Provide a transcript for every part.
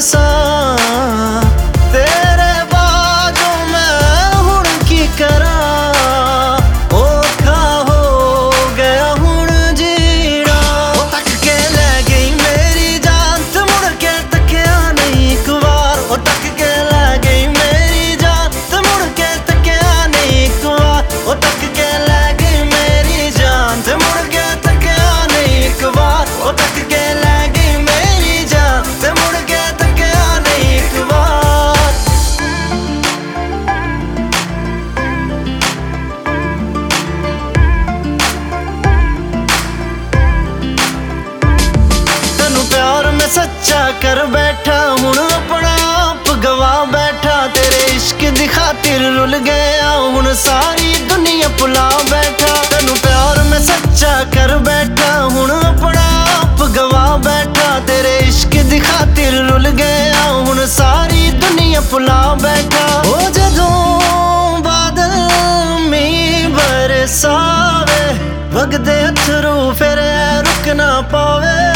सा ਸੱਚਾ ਕਰ ਬੈਠਾ, ਹੁਣ ਆਪਣਾ ਆਪ ਗਵਾ ਬੈਠਾ। ਤੇਰੇ ਇਸ਼ਕ ਦੀ ਖਾਤਰ ਰੁੱਲ ਗਿਆ, ਹੁਣ ਸਾਰੀ ਦੁਨੀਆ ਭੁਲਾ ਬੈਠਾ। ਤੈਨੂੰ ਪਿਆਰ ਮੈਂ ਸੱਚਾ ਕਰ ਬੈਠਾ, ਹੁਣ ਆਪਣਾ ਆਪ ਗਵਾ ਬੈਠਾ। ਤੇਰੇ ਇਸ਼ਕ ਦੀ ਖਾਤਰ ਰੁੱਲ ਗਿਆ, ਹੁਣ ਸਾਰੀ ਦੁਨੀਆ ਭੁਲਾ ਬੈਠਾ। ਉਹ ਜਦੋਂ ਬਾਦਲ ਮੀਂਹ ਬਰਸਾਵੇ, ਵਗਦੇ ਅਥਰੂ ਫਿਰ ਰੁਕਣਾ ਰੁਕ ਪਾਵੇ।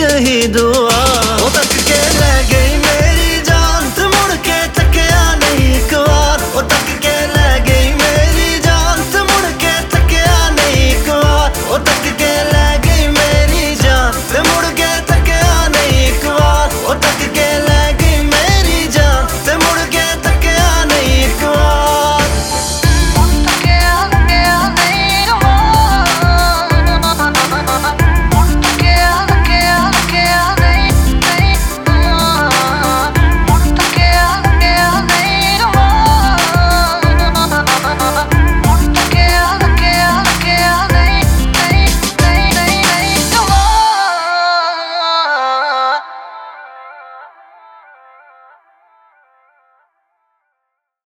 यही दुआ